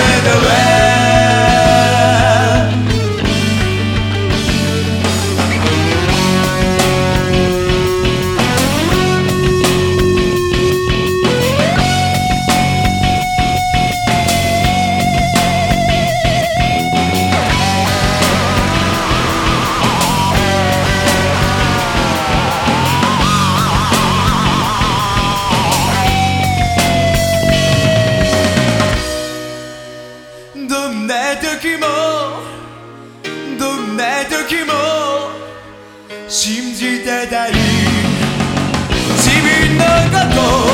when the rain 時もどんな時も信じてたり自分のことを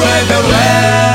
wave the way.